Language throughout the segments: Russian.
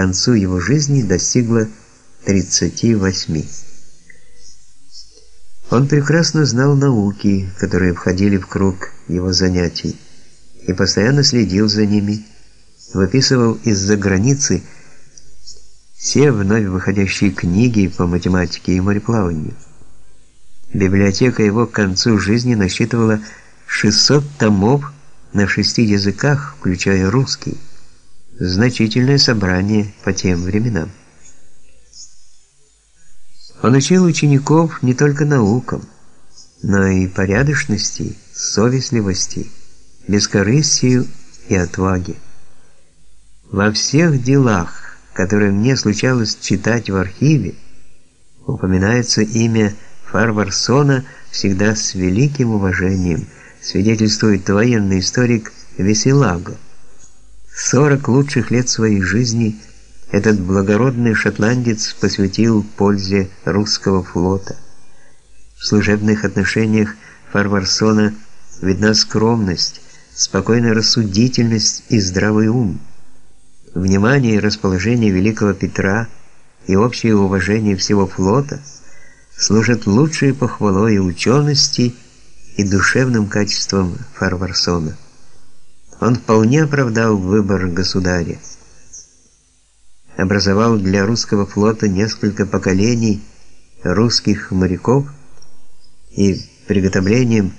концу его жизни достигла 38. Он прекрасно знал науки, которые входили в круг его занятий, и постоянно следил за ними, выписывал из-за границы все вновь выходящие книги по математике и мореплаванию. Библиотека его к концу жизни насчитывала 600 томов на шести языках, включая русский. Значительное собрание по тем временам. Он учил учеников не только наукам, но и порядочности, совестливости, бескорыстию и отваге. Во всех делах, которые мне случалось читать в архиве, упоминается имя Фарварсона всегда с великим уважением, свидетельствует военный историк Веселаго. 40 лучших лет своей жизни – этот благородный шотландец посвятил пользе русского флота. В служебных отношениях Фарварсона видна скромность, спокойная рассудительность и здравый ум. Внимание и расположение великого Петра и общее уважение всего флота служат лучшей похвалой и учености и душевным качеством Фарварсона. Он вполне оправдал выбор государя образовал для русского флота несколько поколений русских моряков и приготовлением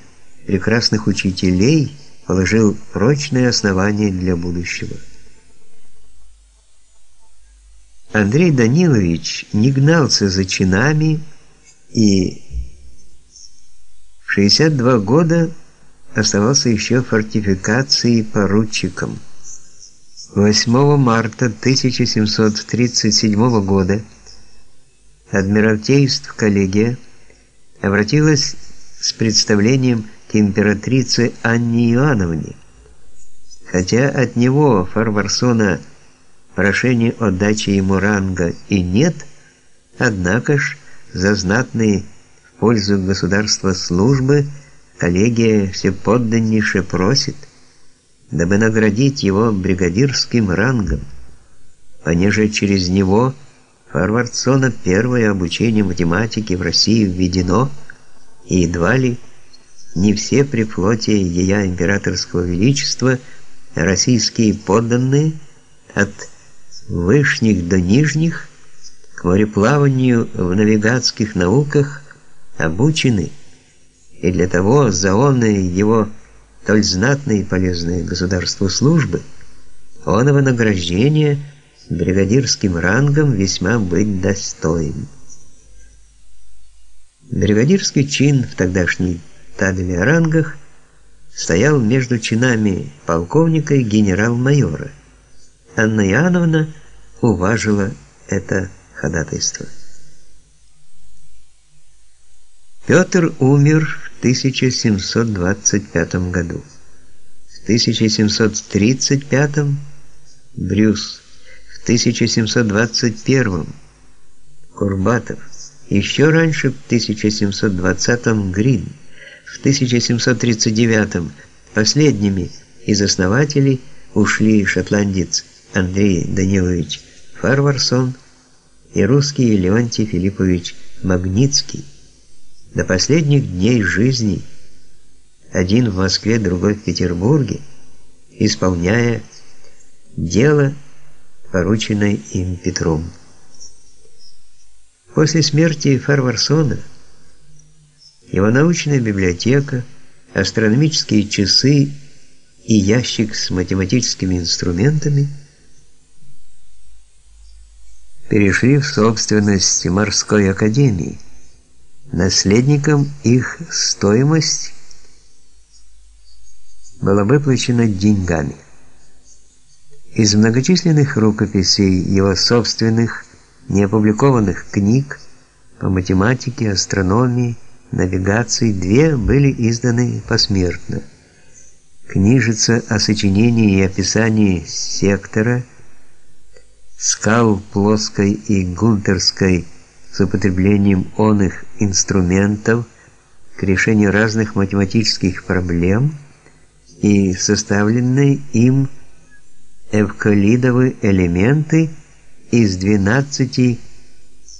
прекрасных учителей положил прочные основания для будущего. Андрей Данилович не гнался за чинами и в 62 года оставался еще фортификацией поручиком. 8 марта 1737 года Адмиралтейств коллегия обратилась с представлением к императрице Анне Иоанновне. Хотя от него, Фарварсона, прошения о даче ему ранга и нет, однако ж за знатные в пользу государства службы коллегия все подданнейше просит – дабы наградить его бригадирским рангом, понеже через него Фарвардсона первое обучение математике в России введено, и едва ли не все при флоте Ея Императорского Величества российские подданные от вышних до нижних к мореплаванию в навигатских науках обучены, и для того заонные его столь знатные и полезные государству службы, оного награждения бригадирским рангом весьма быть достоин. Бригадирский чин в тогдашней табеле о рангах стоял между чинами полковника и генерал-майора. Анна Иоанновна уважила это ходатайство. Петр умер 1725 году. В 1735 Брюс, в 1721 Курбатов, еще раньше в 1720 Грин, в 1739 последними из основателей ушли шотландец Андрей Данилович Фарварсон и русский Леонтий Филиппович Магнитский до последних дней жизни, один в Москве, другой в Петербурге, исполняя дело, порученное им Петром. После смерти Фарварсона его научная библиотека, астрономические часы и ящик с математическими инструментами перешли в собственность морской академии. Наследникам их стоимость была выплачена деньгами. Из многочисленных рукописей его собственных неопубликованных книг по математике, астрономии, навигации две были изданы посмертно. Книжица о сочинении и описании сектора скал плоской и гунтерской с употреблением оных инструментов к решению разных математических проблем и составленные им эвклидовые элементы из 12